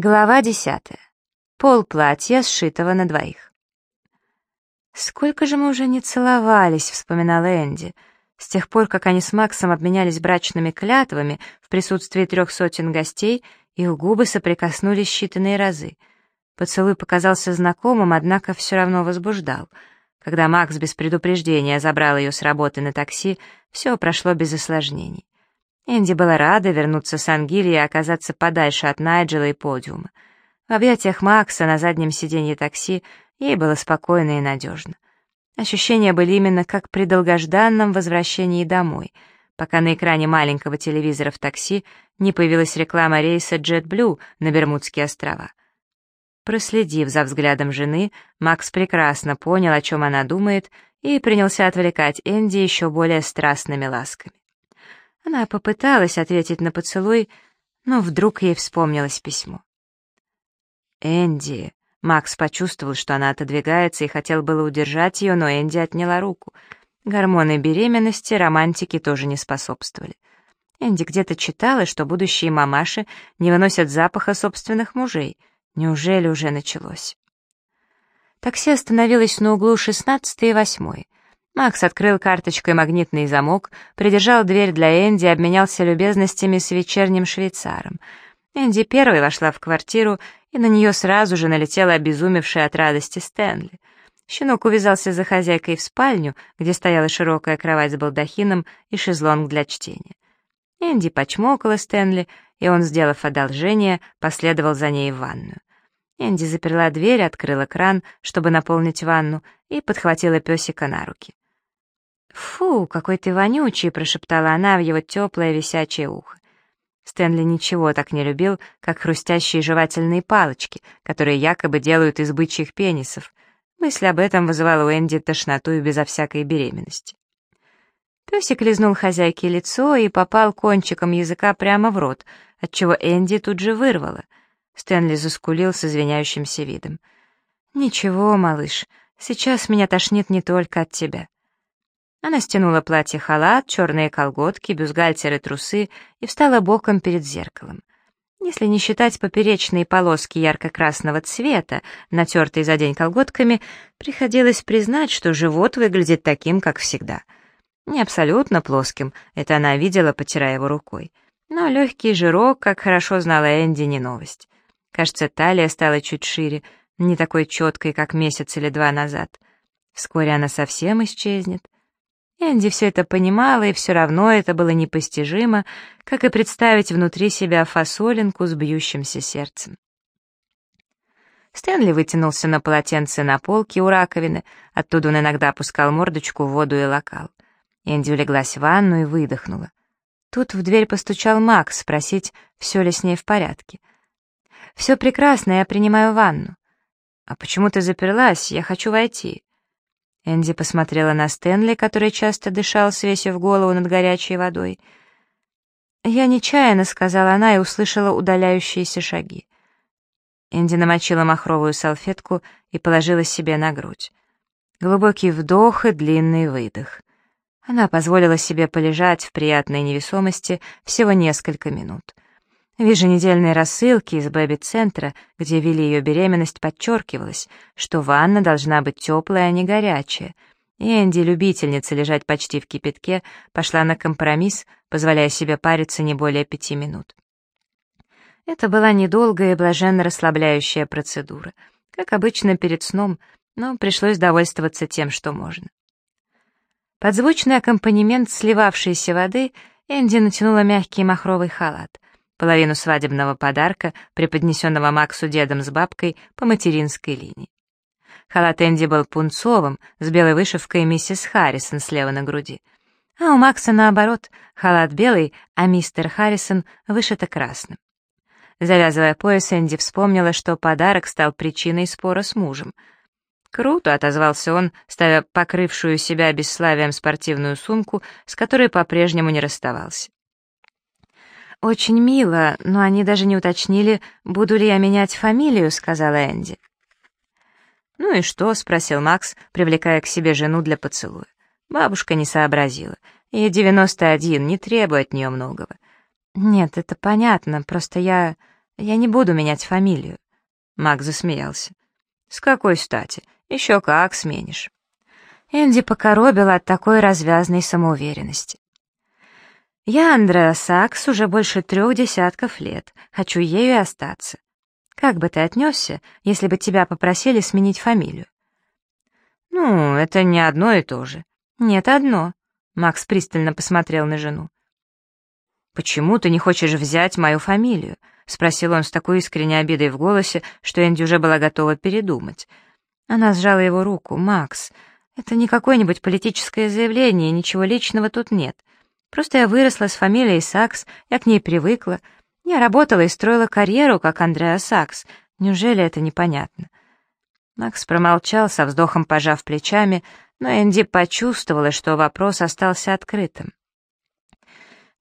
Глава десятая. Пол платья, сшитого на двоих. «Сколько же мы уже не целовались», — вспоминала Энди. С тех пор, как они с Максом обменялись брачными клятвами в присутствии трех сотен гостей, их губы соприкоснулись считанные разы. Поцелуй показался знакомым, однако все равно возбуждал. Когда Макс без предупреждения забрал ее с работы на такси, все прошло без осложнений. Энди была рада вернуться с Ангелией и оказаться подальше от Найджела и подиума. В объятиях Макса на заднем сиденье такси ей было спокойно и надежно. Ощущения были именно как при долгожданном возвращении домой, пока на экране маленького телевизора в такси не появилась реклама рейса JetBlue на Бермудские острова. Проследив за взглядом жены, Макс прекрасно понял, о чем она думает, и принялся отвлекать Энди еще более страстными ласками. Она попыталась ответить на поцелуй, но вдруг ей вспомнилось письмо. «Энди...» Макс почувствовал, что она отодвигается, и хотел было удержать ее, но Энди отняла руку. Гормоны беременности романтики тоже не способствовали. Энди где-то читала, что будущие мамаши не выносят запаха собственных мужей. Неужели уже началось? Такси остановилось на углу 16 и 8. Макс открыл карточкой магнитный замок, придержал дверь для Энди и обменялся любезностями с вечерним швейцаром. Энди первой вошла в квартиру, и на нее сразу же налетела обезумевшая от радости Стэнли. Щенок увязался за хозяйкой в спальню, где стояла широкая кровать с балдахином и шезлонг для чтения. Энди почмокала Стэнли, и он, сделав одолжение, последовал за ней в ванную. Энди заперла дверь, открыла кран, чтобы наполнить ванну, и подхватила песика на руки. «Фу, какой ты вонючий!» — прошептала она в его теплое висячее ухо. Стэнли ничего так не любил, как хрустящие жевательные палочки, которые якобы делают из бычьих пенисов. Мысль об этом вызывала у Энди тошноту и безо всякой беременности. Песик лизнул хозяйке лицо и попал кончиком языка прямо в рот, отчего Энди тут же вырвало. Стэнли заскулил с извиняющимся видом. «Ничего, малыш, сейчас меня тошнит не только от тебя». Она стянула платье-халат, черные колготки, бюстгальтер трусы и встала боком перед зеркалом. Если не считать поперечные полоски ярко-красного цвета, натертые за день колготками, приходилось признать, что живот выглядит таким, как всегда. Не абсолютно плоским, это она видела, потирая его рукой. Но легкий жирок, как хорошо знала Энди, не новость. Кажется, талия стала чуть шире, не такой четкой, как месяц или два назад. Вскоре она совсем исчезнет. Энди все это понимала, и все равно это было непостижимо, как и представить внутри себя фасолинку с бьющимся сердцем. Стэнли вытянулся на полотенце на полке у раковины, оттуда он иногда опускал мордочку в воду и локал. Энди улеглась в ванну и выдохнула. Тут в дверь постучал Макс спросить, все ли с ней в порядке. «Все прекрасно, я принимаю ванну». «А почему ты заперлась? Я хочу войти». Энди посмотрела на Стэнли, который часто дышал, свесив голову над горячей водой. «Я нечаянно», — сказала она и услышала удаляющиеся шаги. Энди намочила махровую салфетку и положила себе на грудь. Глубокий вдох и длинный выдох. Она позволила себе полежать в приятной невесомости всего несколько минут. В еженедельной рассылке из бэби-центра, где вели ее беременность, подчеркивалось, что ванна должна быть теплая, а не горячая. Энди, любительница лежать почти в кипятке, пошла на компромисс, позволяя себе париться не более пяти минут. Это была недолгая и блаженно расслабляющая процедура, как обычно перед сном, но пришлось довольствоваться тем, что можно. Под звучный аккомпанемент сливавшейся воды Энди натянула мягкий махровый халат — половину свадебного подарка, преподнесенного Максу дедом с бабкой по материнской линии. Халат Энди был пунцовым, с белой вышивкой миссис Харрисон слева на груди. А у Макса наоборот, халат белый, а мистер Харрисон вышито красным. Завязывая пояс, Энди вспомнила, что подарок стал причиной спора с мужем. «Круто», — отозвался он, ставя покрывшую себя бесславием спортивную сумку, с которой по-прежнему не расставался. «Очень мило, но они даже не уточнили, буду ли я менять фамилию», — сказала Энди. «Ну и что?» — спросил Макс, привлекая к себе жену для поцелуя. Бабушка не сообразила. Ей девяносто один, не требует от нее многого. «Нет, это понятно, просто я... «Я не буду менять фамилию». Мак засмеялся. «С какой стати? Еще как сменишь». Энди покоробила от такой развязной самоуверенности. «Я Андреа Сакс уже больше трех десятков лет. Хочу ею и остаться. Как бы ты отнесся, если бы тебя попросили сменить фамилию?» «Ну, это не одно и то же». «Нет, одно». Макс пристально посмотрел на жену. «Почему ты не хочешь взять мою фамилию?» — спросил он с такой искренней обидой в голосе, что Энди уже была готова передумать. Она сжала его руку. «Макс, это не какое-нибудь политическое заявление, ничего личного тут нет. Просто я выросла с фамилией Сакс, я к ней привыкла. Я работала и строила карьеру, как Андреа Сакс. Неужели это непонятно?» Макс промолчал, со вздохом пожав плечами, но Энди почувствовала, что вопрос остался открытым.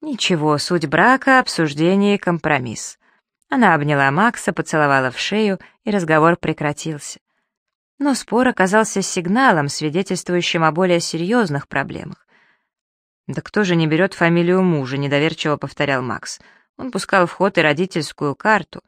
Ничего, суть брака — обсуждение и компромисс. Она обняла Макса, поцеловала в шею, и разговор прекратился. Но спор оказался сигналом, свидетельствующим о более серьезных проблемах. «Да кто же не берет фамилию мужа?» — недоверчиво повторял Макс. Он пускал в ход и родительскую карту.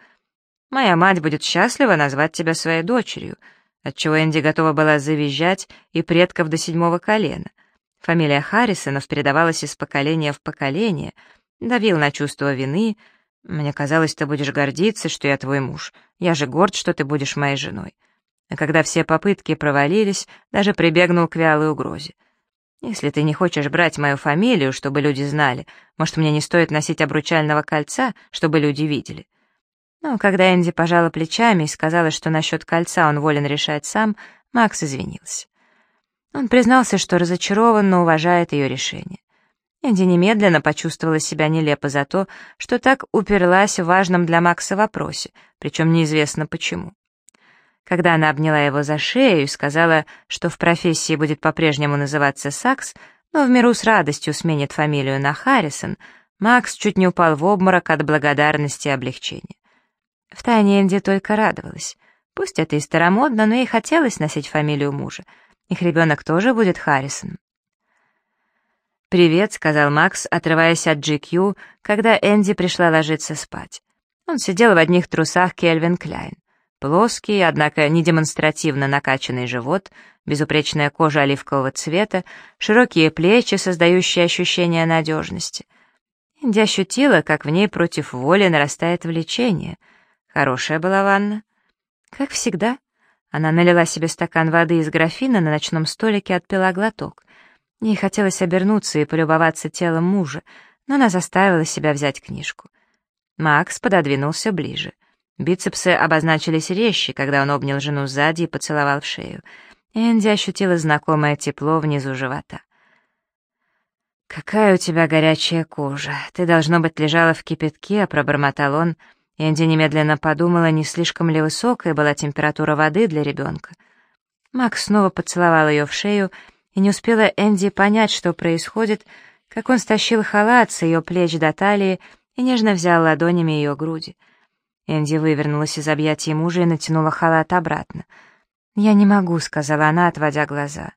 «Моя мать будет счастлива назвать тебя своей дочерью», отчего Энди готова была завизжать и предков до седьмого колена. Фамилия Харрисонов передавалась из поколения в поколение, давил на чувство вины. «Мне казалось, ты будешь гордиться, что я твой муж. Я же горд, что ты будешь моей женой». А когда все попытки провалились, даже прибегнул к вялой угрозе. «Если ты не хочешь брать мою фамилию, чтобы люди знали, может, мне не стоит носить обручального кольца, чтобы люди видели?» Но когда Энди пожала плечами и сказала, что насчет кольца он волен решать сам, Макс извинился. Он признался, что разочарован, но уважает ее решение. Энди немедленно почувствовала себя нелепо за то, что так уперлась в важном для Макса вопросе, причем неизвестно почему. Когда она обняла его за шею и сказала, что в профессии будет по-прежнему называться Сакс, но в миру с радостью сменит фамилию на Харрисон, Макс чуть не упал в обморок от благодарности и облегчения. Втайне Энди только радовалась. Пусть это и старомодно, но ей хотелось носить фамилию мужа. Их ребенок тоже будет Харрисон. «Привет», — сказал Макс, отрываясь от GQ, когда Энди пришла ложиться спать. Он сидел в одних трусах Кельвин Кляйн. Плоский, однако не демонстративно накачанный живот, безупречная кожа оливкового цвета, широкие плечи, создающие ощущение надежности. Инди ощутила, как в ней против воли нарастает влечение. Хорошая была ванна. Как всегда, она налила себе стакан воды из графина на ночном столике, отпила глоток. Ей хотелось обернуться и полюбоваться телом мужа, но она заставила себя взять книжку. Макс пододвинулся ближе. Бицепсы обозначились резче, когда он обнял жену сзади и поцеловал в шею. Энди ощутила знакомое тепло внизу живота. «Какая у тебя горячая кожа! Ты, должно быть, лежала в кипятке», — пробормотал он. Энди немедленно подумала, не слишком ли высокая была температура воды для ребенка. Макс снова поцеловал ее в шею, и не успела Энди понять, что происходит, как он стащил халат с ее плеч до талии и нежно взял ладонями ее груди. Энди вывернулась из объятий мужа и натянула халат обратно. «Я не могу», — сказала она, отводя глаза.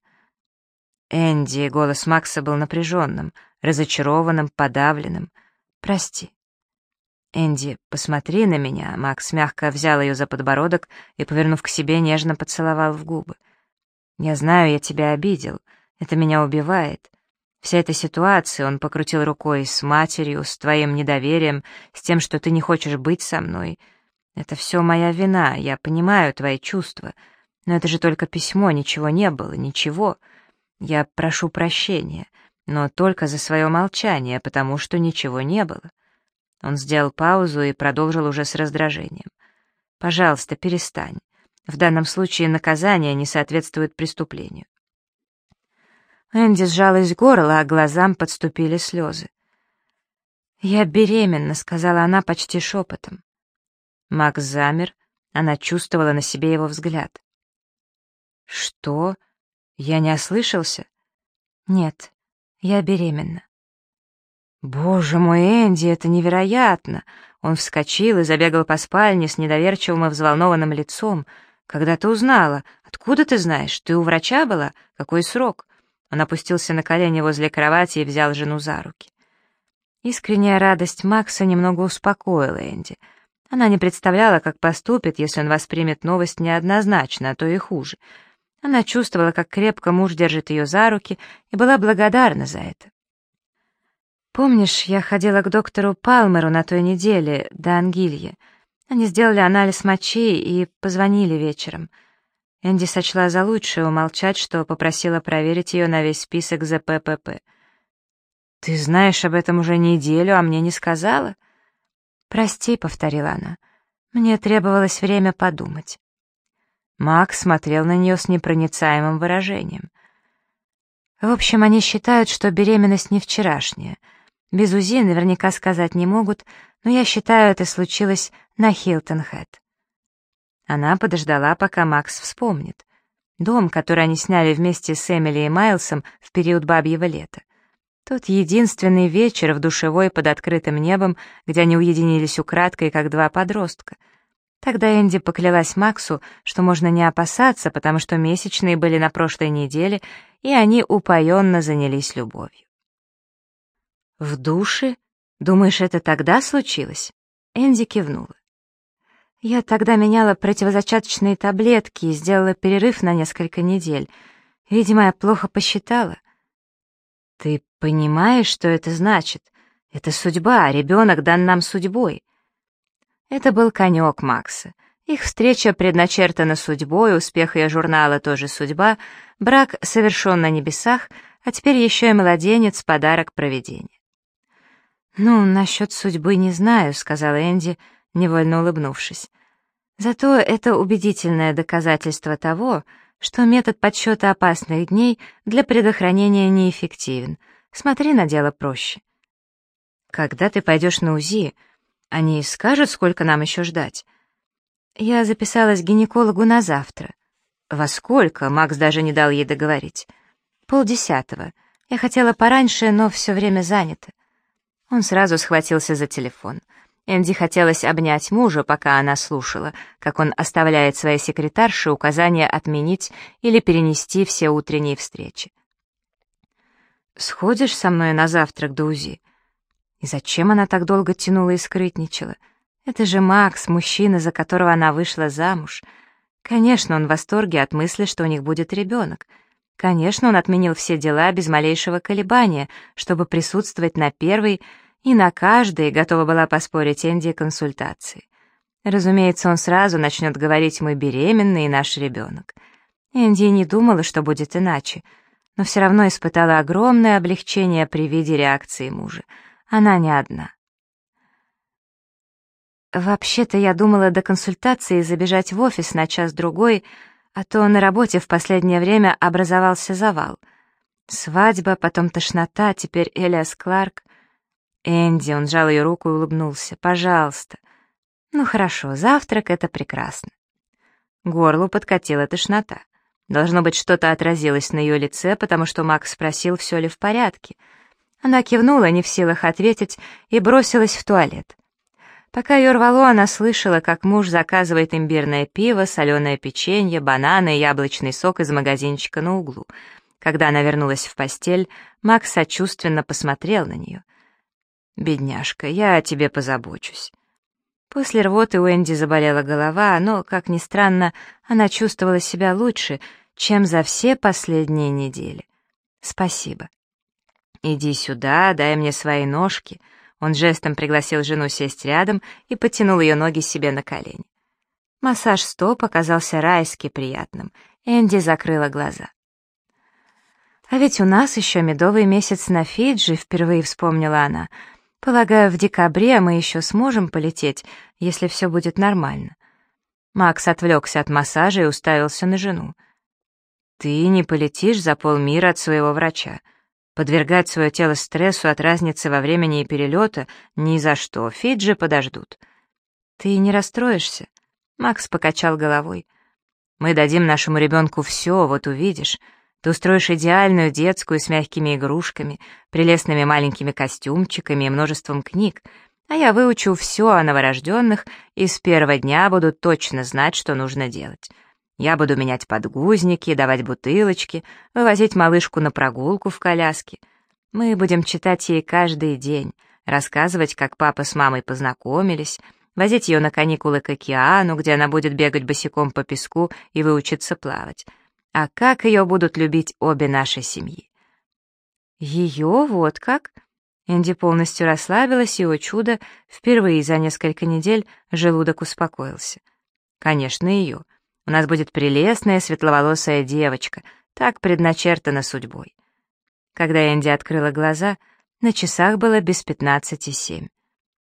«Энди», — голос Макса был напряженным, разочарованным, подавленным. «Прости». «Энди, посмотри на меня», — Макс мягко взял ее за подбородок и, повернув к себе, нежно поцеловал в губы. «Я знаю, я тебя обидел. Это меня убивает. Вся эта ситуация, он покрутил рукой с матерью, с твоим недоверием, с тем, что ты не хочешь быть со мной. Это все моя вина, я понимаю твои чувства. Но это же только письмо, ничего не было, ничего. Я прошу прощения, но только за свое молчание, потому что ничего не было. Он сделал паузу и продолжил уже с раздражением. «Пожалуйста, перестань. В данном случае наказание не соответствует преступлению. Энди сжалась горло, а глазам подступили слезы. «Я беременна», — сказала она почти шепотом. Макс замер, она чувствовала на себе его взгляд. «Что? Я не ослышался?» «Нет, я беременна». «Боже мой, Энди, это невероятно!» Он вскочил и забегал по спальне с недоверчивым и взволнованным лицом. «Когда ты узнала? Откуда ты знаешь? Ты у врача была? Какой срок?» Он опустился на колени возле кровати и взял жену за руки. Искренняя радость Макса немного успокоила Энди. Она не представляла, как поступит, если он воспримет новость неоднозначно, а то и хуже. Она чувствовала, как крепко муж держит ее за руки, и была благодарна за это. «Помнишь, я ходила к доктору Палмеру на той неделе, до Ангилье. Они сделали анализ мочи и позвонили вечером. Энди сочла за лучшее умолчать, что попросила проверить ее на весь список ЗППП. «Ты знаешь об этом уже неделю, а мне не сказала?» «Прости», — повторила она, — «мне требовалось время подумать». Макс смотрел на нее с непроницаемым выражением. В общем, они считают, что беременность не вчерашняя. Без УЗИ наверняка сказать не могут, но я считаю, это случилось на Хилтон-Хэт. Она подождала, пока Макс вспомнит. Дом, который они сняли вместе с Эмили и Майлсом в период бабьего лета. Тот единственный вечер в душевой под открытым небом, где они уединились украдкой, как два подростка. Тогда Энди поклялась Максу, что можно не опасаться, потому что месячные были на прошлой неделе, и они упоенно занялись любовью. «В душе? Думаешь, это тогда случилось?» Энди кивнула. Я тогда меняла противозачаточные таблетки и сделала перерыв на несколько недель. Видимо, я плохо посчитала. Ты понимаешь, что это значит? Это судьба, а ребенок дан нам судьбой. Это был конек Макса. Их встреча предначертана судьбой, успех ее журнала тоже судьба, брак совершен на небесах, а теперь еще и младенец — подарок проведения. «Ну, насчет судьбы не знаю», — сказала Энди, — невольно улыбнувшись. Зато это убедительное доказательство того, что метод подсчета опасных дней для предохранения неэффективен. Смотри на дело проще. Когда ты пойдешь на УЗИ, они скажут, сколько нам еще ждать? Я записалась к гинекологу на завтра. Во сколько? Макс даже не дал ей договорить. Полдесятого. Я хотела пораньше, но все время занято. Он сразу схватился за телефон — Энди хотелось обнять мужа, пока она слушала, как он оставляет своей секретарше указание отменить или перенести все утренние встречи. «Сходишь со мной на завтрак до УЗИ?» И зачем она так долго тянула и скрытничала? Это же Макс, мужчина, за которого она вышла замуж. Конечно, он в восторге от мысли, что у них будет ребенок. Конечно, он отменил все дела без малейшего колебания, чтобы присутствовать на первой, и на каждой готова была поспорить Энди консультации. Разумеется, он сразу начнет говорить «мы беременны» и «наш ребенок». Энди не думала, что будет иначе, но все равно испытала огромное облегчение при виде реакции мужа. Она не одна. Вообще-то я думала до консультации забежать в офис на час-другой, а то на работе в последнее время образовался завал. Свадьба, потом тошнота, теперь Элиас Кларк. «Энди», — он сжал ее руку и улыбнулся, — «пожалуйста». «Ну хорошо, завтрак — это прекрасно». Горлу подкатила тошнота. Должно быть, что-то отразилось на ее лице, потому что Макс спросил, все ли в порядке. Она кивнула, не в силах ответить, и бросилась в туалет. Пока ее рвало, она слышала, как муж заказывает имбирное пиво, соленое печенье, бананы и яблочный сок из магазинчика на углу. Когда она вернулась в постель, Макс сочувственно посмотрел на нее. «Бедняжка, я о тебе позабочусь». После рвоты у Энди заболела голова, но, как ни странно, она чувствовала себя лучше, чем за все последние недели. «Спасибо». «Иди сюда, дай мне свои ножки». Он жестом пригласил жену сесть рядом и потянул ее ноги себе на колени. Массаж стоп оказался райски приятным. Энди закрыла глаза. «А ведь у нас еще медовый месяц на Фиджи», — впервые вспомнила она — Полагаю, в декабре мы еще сможем полететь, если все будет нормально. Макс отвлекся от массажа и уставился на жену. Ты не полетишь за полмира от своего врача. Подвергать свое тело стрессу от разницы во времени и перелета ни за что, Фиджи подождут. Ты не расстроишься? Макс покачал головой. Мы дадим нашему ребенку все, вот увидишь. Ты устроишь идеальную детскую с мягкими игрушками, прелестными маленькими костюмчиками и множеством книг, а я выучу все о новорожденных и с первого дня буду точно знать, что нужно делать. Я буду менять подгузники, давать бутылочки, вывозить малышку на прогулку в коляске. Мы будем читать ей каждый день, рассказывать, как папа с мамой познакомились, возить ее на каникулы к океану, где она будет бегать босиком по песку и выучиться плавать. А как ее будут любить обе наши семьи. Ее вот как? Энди полностью расслабилась, и, чудо, впервые за несколько недель желудок успокоился. Конечно, ее. У нас будет прелестная светловолосая девочка, так предначертано судьбой. Когда Энди открыла глаза, на часах было без пятнадцати семь.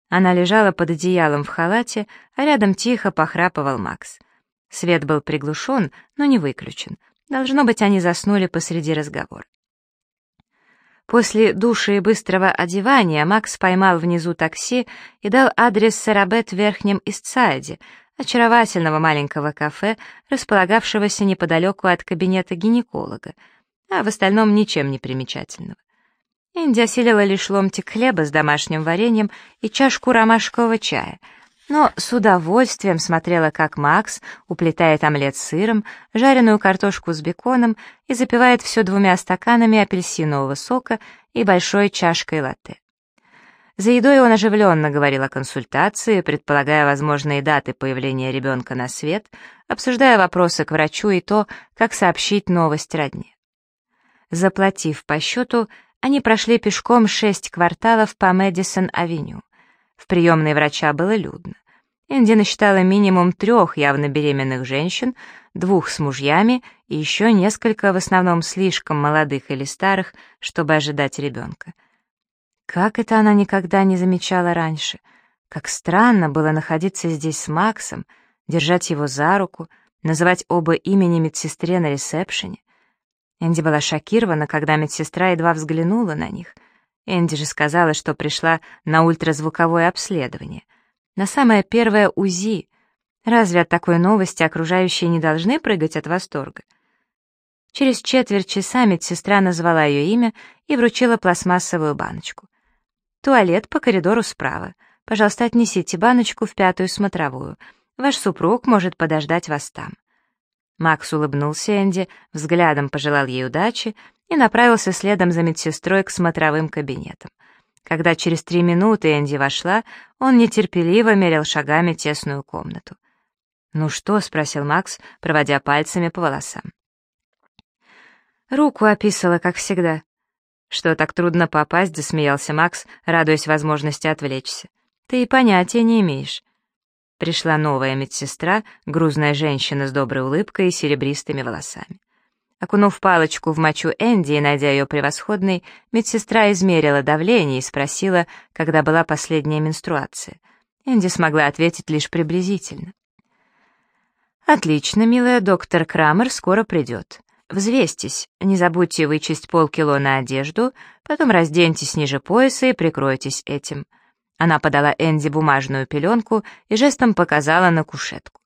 Она лежала под одеялом в халате, а рядом тихо похрапывал Макс. Свет был приглушен, но не выключен. Должно быть, они заснули посреди разговора. После душа и быстрого одевания Макс поймал внизу такси и дал адрес Сарабет в Верхнем Истсайде, очаровательного маленького кафе, располагавшегося неподалеку от кабинета гинеколога, а в остальном ничем не примечательного. Инди осилила лишь ломтик хлеба с домашним вареньем и чашку ромашкового чая — но с удовольствием смотрела, как Макс уплетает омлет с сыром, жареную картошку с беконом и запивает все двумя стаканами апельсинового сока и большой чашкой латте. За едой он оживленно говорил о консультации, предполагая возможные даты появления ребенка на свет, обсуждая вопросы к врачу и то, как сообщить новость родне. Заплатив по счету, они прошли пешком шесть кварталов по Мэдисон-авеню. В приемной врача было людно. Энди насчитала минимум трех явно беременных женщин, двух с мужьями и еще несколько, в основном слишком молодых или старых, чтобы ожидать ребенка. Как это она никогда не замечала раньше? Как странно было находиться здесь с Максом, держать его за руку, называть оба имени медсестре на ресепшене. Энди была шокирована, когда медсестра едва взглянула на них — Энди же сказала, что пришла на ультразвуковое обследование. На самое первое УЗИ. Разве от такой новости окружающие не должны прыгать от восторга? Через четверть часа медсестра назвала ее имя и вручила пластмассовую баночку. «Туалет по коридору справа. Пожалуйста, отнесите баночку в пятую смотровую. Ваш супруг может подождать вас там». Макс улыбнулся Энди, взглядом пожелал ей удачи и направился следом за медсестрой к смотровым кабинетам. Когда через три минуты Энди вошла, он нетерпеливо мерил шагами тесную комнату. «Ну что?» — спросил Макс, проводя пальцами по волосам. Руку описала, как всегда. «Что, так трудно попасть?» — засмеялся Макс, радуясь возможности отвлечься. «Ты и понятия не имеешь». Пришла новая медсестра, грузная женщина с доброй улыбкой и серебристыми волосами. Окунув палочку в мочу Энди и найдя ее превосходной, медсестра измерила давление и спросила, когда была последняя менструация. Энди смогла ответить лишь приблизительно. «Отлично, милая, доктор Крамер скоро придет. Взвестись, не забудьте вычесть полкило на одежду, потом разденьтесь ниже пояса и прикройтесь этим». Она подала Энди бумажную пеленку и жестом показала на кушетку.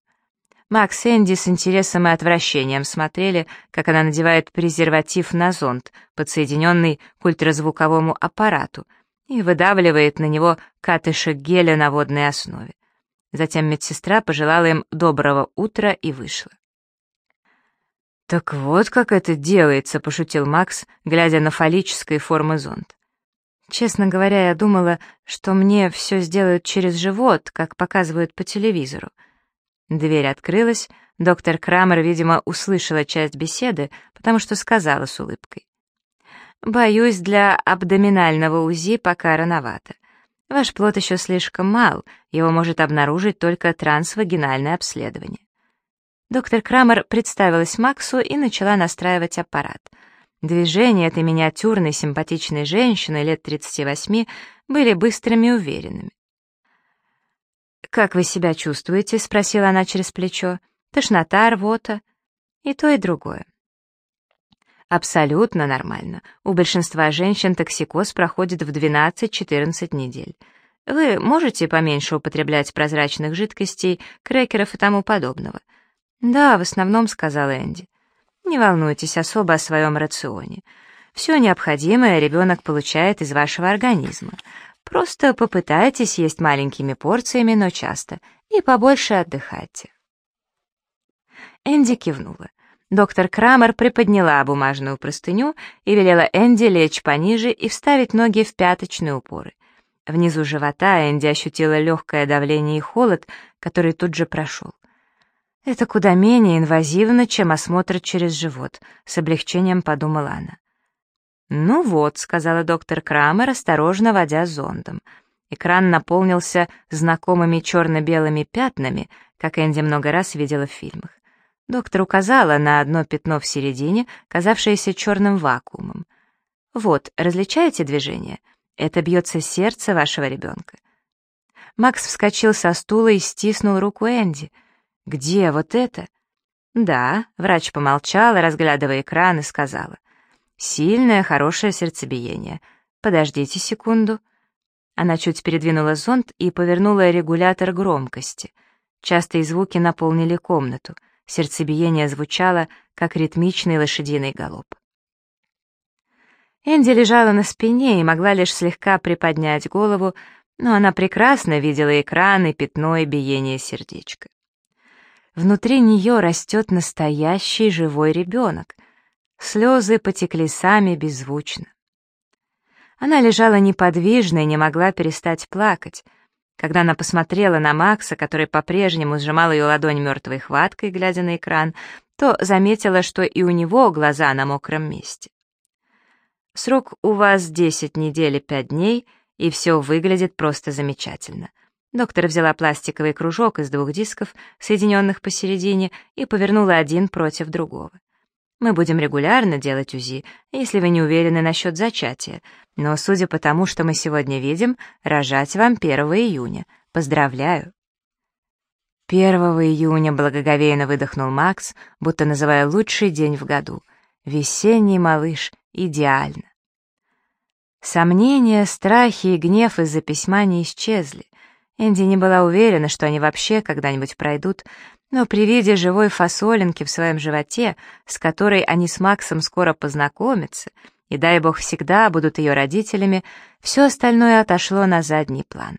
Макс и Энди с интересом и отвращением смотрели, как она надевает презерватив на зонд, подсоединенный к ультразвуковому аппарату, и выдавливает на него катышек геля на водной основе. Затем медсестра пожелала им доброго утра и вышла. «Так вот как это делается», — пошутил Макс, глядя на фаллической формы зонд. «Честно говоря, я думала, что мне все сделают через живот, как показывают по телевизору. Дверь открылась, доктор Крамер, видимо, услышала часть беседы, потому что сказала с улыбкой. «Боюсь, для абдоминального УЗИ пока рановато. Ваш плод еще слишком мал, его может обнаружить только трансвагинальное обследование». Доктор Крамер представилась Максу и начала настраивать аппарат. Движения этой миниатюрной симпатичной женщины лет 38 были быстрыми и уверенными. «Как вы себя чувствуете?» — спросила она через плечо. «Тошнота, рвота?» «И то, и другое». Абсолютно нормально. У большинства женщин токсикоз проходит в 12-14 недель. Вы можете поменьше употреблять прозрачных жидкостей, крекеров и тому подобного? Да, в основном, сказала Энди. Не волнуйтесь особо о своем рационе. Все необходимое ребенок получает из вашего организма. Просто попытайтесь есть маленькими порциями, но часто, и побольше отдыхайте. Энди кивнула. Доктор Крамер приподняла бумажную простыню и велела Энди лечь пониже и вставить ноги в пяточные упоры. Внизу живота Энди ощутила легкое давление и холод, который тут же прошел. «Это куда менее инвазивно, чем осмотр через живот», — с облегчением подумала она. «Ну вот», — сказала доктор Крамер, осторожно водя зондом. Экран наполнился знакомыми черно-белыми пятнами, как Энди много раз видела в фильмах. Доктор указала на одно пятно в середине, казавшееся черным вакуумом. «Вот, различаете движение? Это бьется сердце вашего ребенка». Макс вскочил со стула и стиснул руку Энди — «Где вот это?» «Да», — врач помолчала, разглядывая экран, и сказала. «Сильное, хорошее сердцебиение. Подождите секунду». Она чуть передвинула зонд и повернула регулятор громкости. Частые звуки наполнили комнату. Сердцебиение звучало, как ритмичный лошадиный галоп. Энди лежала на спине и могла лишь слегка приподнять голову, но она прекрасно видела экран и пятно и биение сердечка. Внутри нее растет настоящий живой ребенок. Слезы потекли сами беззвучно. Она лежала неподвижно и не могла перестать плакать. Когда она посмотрела на Макса, который по-прежнему сжимал ее ладонь мертвой хваткой, глядя на экран, то заметила, что и у него глаза на мокром месте. «Срок у вас 10 недель и 5 дней, и все выглядит просто замечательно. Доктор взяла пластиковый кружок из двух дисков, соединенных посередине, и повернула один против другого. Мы будем регулярно делать УЗИ, если вы не уверены насчет зачатия, но, судя по тому, что мы сегодня видим, рожать вам 1 июня. Поздравляю. 1 июня благоговейно выдохнул Макс, будто называя лучший день в году. Весенний малыш, идеально. Сомнения, страхи и гнев из-за письма не исчезли. Энди не была уверена, что они вообще когда-нибудь пройдут, но при виде живой фасолинки в своем животе, с которой они с Максом скоро познакомятся, и, дай бог, всегда будут ее родителями, все остальное отошло на задний план.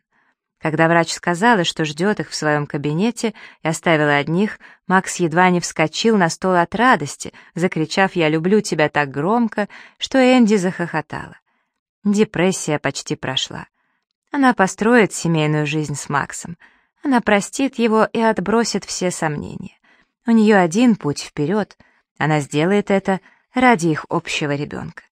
Когда врач сказала, что ждет их в своем кабинете и оставила одних, Макс едва не вскочил на стол от радости, закричав «Я люблю тебя» так громко, что Энди захохотала. Депрессия почти прошла. Она построит семейную жизнь с Максом. Она простит его и отбросит все сомнения. У нее один путь вперед. Она сделает это ради их общего ребенка.